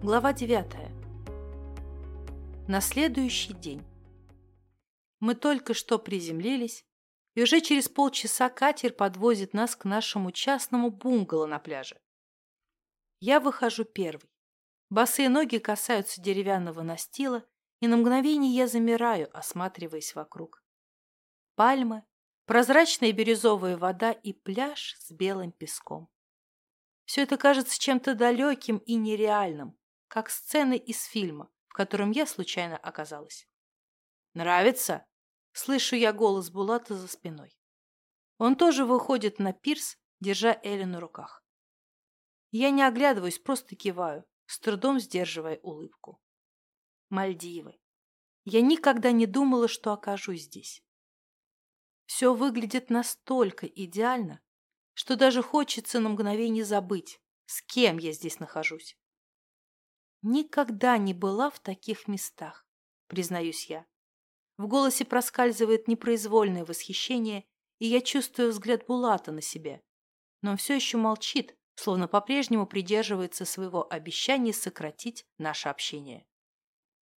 Глава 9. На следующий день. Мы только что приземлились, и уже через полчаса катер подвозит нас к нашему частному бунгало на пляже. Я выхожу первый. Босые ноги касаются деревянного настила, и на мгновение я замираю, осматриваясь вокруг. Пальмы, прозрачная бирюзовая вода и пляж с белым песком. Все это кажется чем-то далеким и нереальным, как сцены из фильма, в котором я случайно оказалась. «Нравится?» — слышу я голос Булата за спиной. Он тоже выходит на пирс, держа Элли на руках. Я не оглядываюсь, просто киваю, с трудом сдерживая улыбку. Мальдивы. Я никогда не думала, что окажусь здесь. Все выглядит настолько идеально, что даже хочется на мгновение забыть, с кем я здесь нахожусь. Никогда не была в таких местах, признаюсь я. В голосе проскальзывает непроизвольное восхищение, и я чувствую взгляд Булата на себе. Но он все еще молчит, словно по-прежнему придерживается своего обещания сократить наше общение.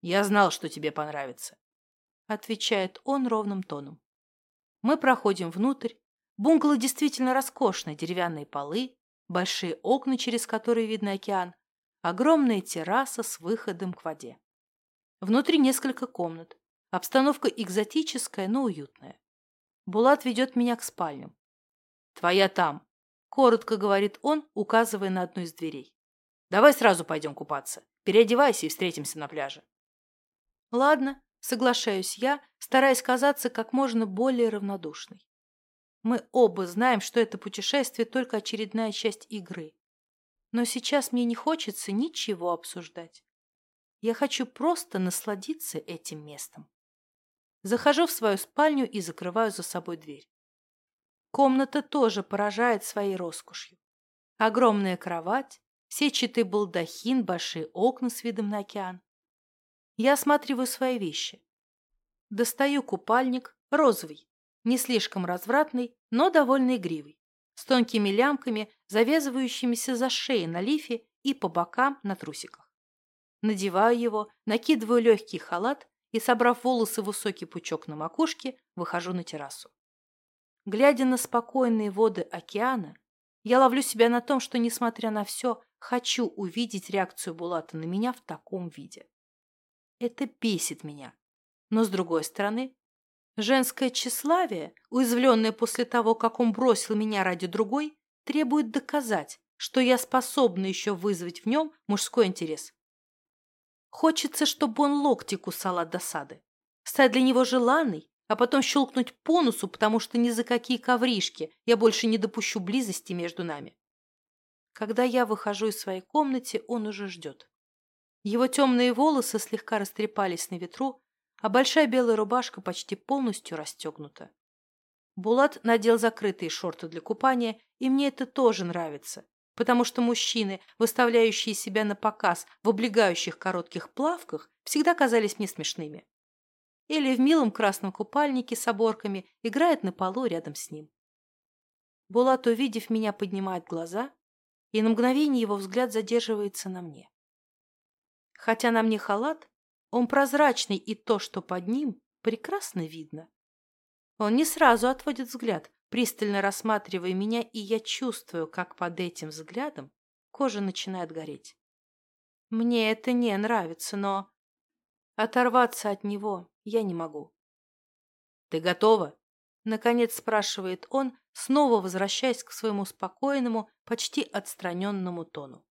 «Я знал, что тебе понравится», — отвечает он ровным тоном. Мы проходим внутрь. Бунгало действительно роскошное, деревянные полы, большие окна, через которые видно океан, Огромная терраса с выходом к воде. Внутри несколько комнат. Обстановка экзотическая, но уютная. Булат ведет меня к спальням. «Твоя там», — коротко говорит он, указывая на одну из дверей. «Давай сразу пойдем купаться. Переодевайся и встретимся на пляже». «Ладно», — соглашаюсь я, стараясь казаться как можно более равнодушной. Мы оба знаем, что это путешествие только очередная часть игры. Но сейчас мне не хочется ничего обсуждать. Я хочу просто насладиться этим местом. Захожу в свою спальню и закрываю за собой дверь. Комната тоже поражает своей роскошью. Огромная кровать, сетчатый балдахин, большие окна с видом на океан. Я осматриваю свои вещи. Достаю купальник, розовый, не слишком развратный, но довольно игривый с тонкими лямками, завязывающимися за шеей на лифе и по бокам на трусиках. Надеваю его, накидываю легкий халат и, собрав волосы в высокий пучок на макушке, выхожу на террасу. Глядя на спокойные воды океана, я ловлю себя на том, что, несмотря на все, хочу увидеть реакцию Булата на меня в таком виде. Это бесит меня. Но, с другой стороны, Женское тщеславие, уязвленное после того, как он бросил меня ради другой, требует доказать, что я способна еще вызвать в нем мужской интерес. Хочется, чтобы он локти кусал от досады, стать для него желанной, а потом щелкнуть по носу, потому что ни за какие ковришки я больше не допущу близости между нами. Когда я выхожу из своей комнаты, он уже ждет. Его темные волосы слегка растрепались на ветру, а большая белая рубашка почти полностью расстегнута. Булат надел закрытые шорты для купания, и мне это тоже нравится, потому что мужчины, выставляющие себя на показ в облегающих коротких плавках, всегда казались мне смешными. Или в милом красном купальнике с оборками играет на полу рядом с ним. Булат, увидев меня, поднимает глаза, и на мгновение его взгляд задерживается на мне. Хотя на мне халат, он прозрачный, и то, что под ним, прекрасно видно. Он не сразу отводит взгляд, пристально рассматривая меня, и я чувствую, как под этим взглядом кожа начинает гореть. Мне это не нравится, но оторваться от него я не могу. «Ты готова?» — наконец спрашивает он, снова возвращаясь к своему спокойному, почти отстраненному тону.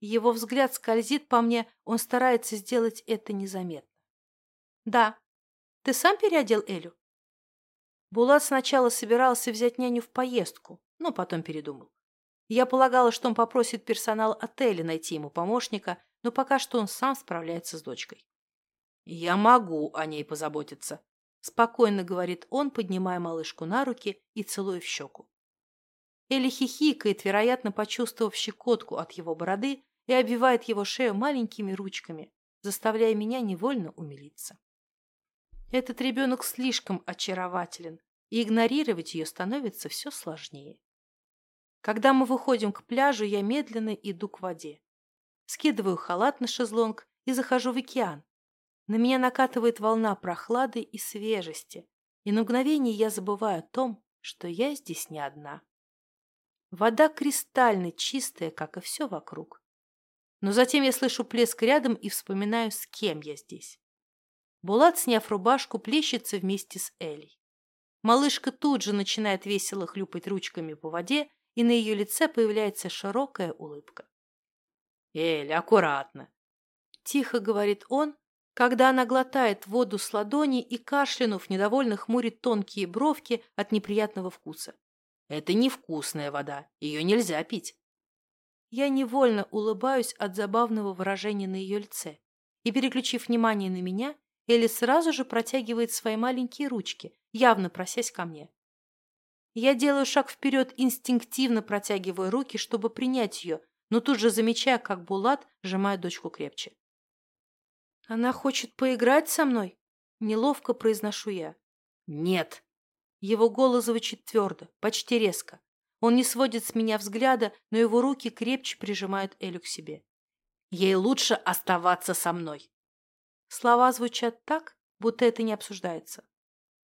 Его взгляд скользит по мне, он старается сделать это незаметно. «Да. Ты сам переодел Элю?» Булат сначала собирался взять няню в поездку, но потом передумал. Я полагала, что он попросит персонал отеля найти ему помощника, но пока что он сам справляется с дочкой. «Я могу о ней позаботиться», — спокойно говорит он, поднимая малышку на руки и целуя в щеку. Элли хихикает, вероятно, почувствовав щекотку от его бороды, и обвивает его шею маленькими ручками, заставляя меня невольно умилиться. Этот ребенок слишком очарователен, и игнорировать ее становится все сложнее. Когда мы выходим к пляжу, я медленно иду к воде. скидываю халат на шезлонг и захожу в океан. На меня накатывает волна прохлады и свежести, и на мгновение я забываю о том, что я здесь не одна. Вода кристально чистая, как и все вокруг. Но затем я слышу плеск рядом и вспоминаю, с кем я здесь. Булат, сняв рубашку, плещется вместе с Элей. Малышка тут же начинает весело хлюпать ручками по воде, и на ее лице появляется широкая улыбка. «Эль, аккуратно!» Тихо говорит он, когда она глотает воду с ладони и, кашлянув, недовольно хмурит тонкие бровки от неприятного вкуса. «Это невкусная вода, ее нельзя пить». Я невольно улыбаюсь от забавного выражения на ее лице и, переключив внимание на меня, Элли сразу же протягивает свои маленькие ручки, явно просясь ко мне. Я делаю шаг вперед, инстинктивно протягивая руки, чтобы принять ее, но тут же замечая, как Булат сжимает дочку крепче. «Она хочет поиграть со мной?» Неловко произношу я. «Нет!» Его голос звучит твердо, почти резко. Он не сводит с меня взгляда, но его руки крепче прижимают Элю к себе. «Ей лучше оставаться со мной!» Слова звучат так, будто это не обсуждается.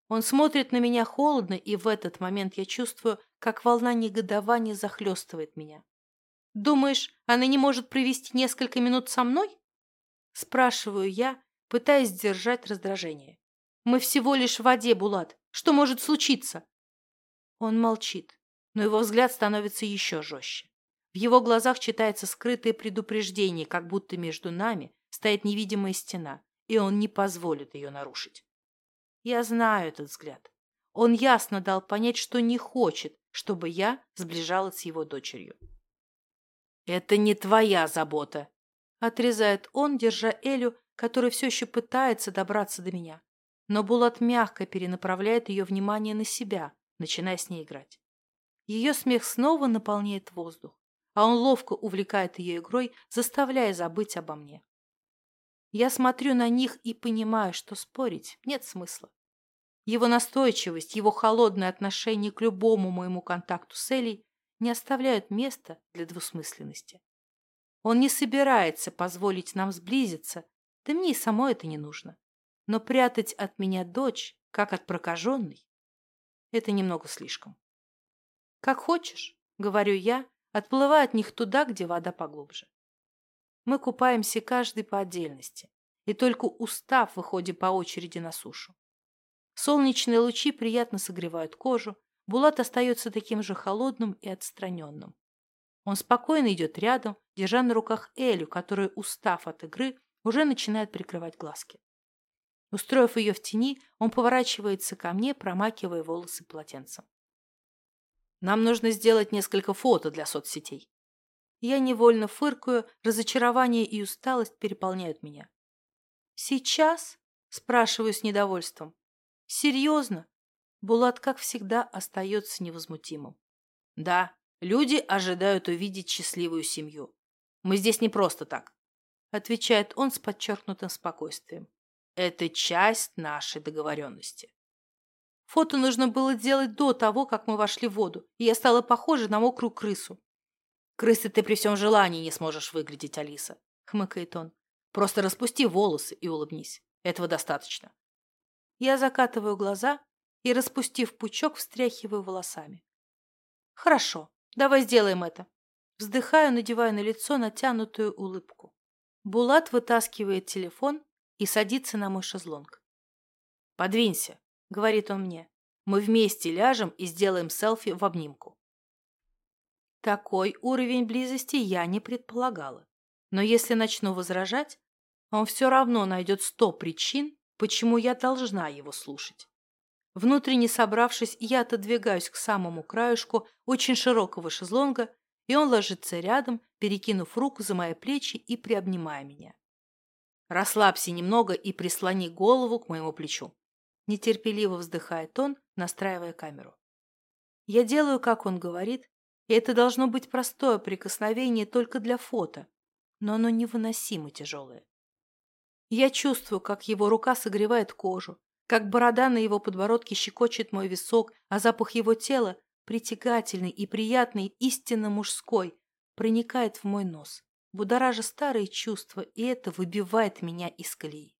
Он смотрит на меня холодно, и в этот момент я чувствую, как волна негодования захлестывает меня. «Думаешь, она не может провести несколько минут со мной?» Спрашиваю я, пытаясь сдержать раздражение. «Мы всего лишь в воде, Булат. Что может случиться?» Он молчит, но его взгляд становится еще жестче. В его глазах читается скрытое предупреждение, как будто между нами стоит невидимая стена, и он не позволит ее нарушить. Я знаю этот взгляд. Он ясно дал понять, что не хочет, чтобы я сближалась с его дочерью. «Это не твоя забота», — отрезает он, держа Элю, который все еще пытается добраться до меня. Но Булат мягко перенаправляет ее внимание на себя, начиная с ней играть. Ее смех снова наполняет воздух, а он ловко увлекает ее игрой, заставляя забыть обо мне. Я смотрю на них и понимаю, что спорить нет смысла. Его настойчивость, его холодное отношение к любому моему контакту с Элей не оставляют места для двусмысленности. Он не собирается позволить нам сблизиться, да мне и само это не нужно. Но прятать от меня дочь, как от прокаженной, это немного слишком. «Как хочешь», — говорю я, отплывая от них туда, где вода поглубже. Мы купаемся каждый по отдельности, и только устав выходим по очереди на сушу. Солнечные лучи приятно согревают кожу, Булат остается таким же холодным и отстраненным. Он спокойно идет рядом, держа на руках Элю, которая, устав от игры, уже начинает прикрывать глазки. Устроив ее в тени, он поворачивается ко мне, промакивая волосы полотенцем. «Нам нужно сделать несколько фото для соцсетей», я невольно фыркаю, разочарование и усталость переполняют меня. «Сейчас?» – спрашиваю с недовольством. «Серьезно?» Булат, как всегда, остается невозмутимым. «Да, люди ожидают увидеть счастливую семью. Мы здесь не просто так», – отвечает он с подчеркнутым спокойствием. «Это часть нашей договоренности». Фото нужно было делать до того, как мы вошли в воду, и я стала похожа на мокрую крысу. Крысы ты при всем желании не сможешь выглядеть, Алиса, хмыкает он. Просто распусти волосы и улыбнись. Этого достаточно. Я закатываю глаза и, распустив пучок, встряхиваю волосами. Хорошо, давай сделаем это. Вздыхаю, надевая на лицо натянутую улыбку. Булат вытаскивает телефон и садится на мой шезлонг. «Подвинься», — говорит он мне. «Мы вместе ляжем и сделаем селфи в обнимку». Такой уровень близости я не предполагала. Но если начну возражать, он все равно найдет сто причин, почему я должна его слушать. Внутренне собравшись, я отодвигаюсь к самому краешку очень широкого шезлонга, и он ложится рядом, перекинув руку за мои плечи и приобнимая меня. «Расслабься немного и прислони голову к моему плечу», нетерпеливо вздыхает он, настраивая камеру. Я делаю, как он говорит, и это должно быть простое прикосновение только для фото, но оно невыносимо тяжелое. Я чувствую, как его рука согревает кожу, как борода на его подбородке щекочет мой висок, а запах его тела, притягательный и приятный, истинно мужской, проникает в мой нос, будоража старые чувства, и это выбивает меня из колеи.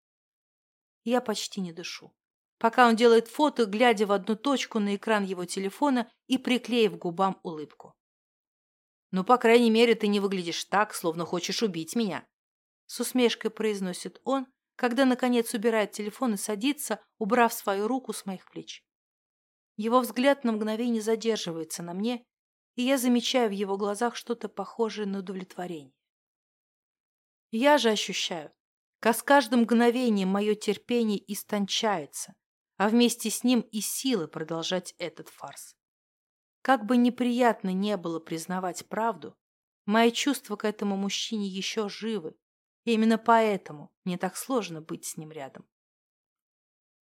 Я почти не дышу. Пока он делает фото, глядя в одну точку на экран его телефона и приклеив губам улыбку. «Ну, по крайней мере, ты не выглядишь так, словно хочешь убить меня», с усмешкой произносит он, когда, наконец, убирает телефон и садится, убрав свою руку с моих плеч. Его взгляд на мгновение задерживается на мне, и я замечаю в его глазах что-то похожее на удовлетворение. Я же ощущаю, как с каждым мгновением мое терпение истончается, а вместе с ним и силы продолжать этот фарс. Как бы неприятно не было признавать правду, мои чувства к этому мужчине еще живы, и именно поэтому мне так сложно быть с ним рядом.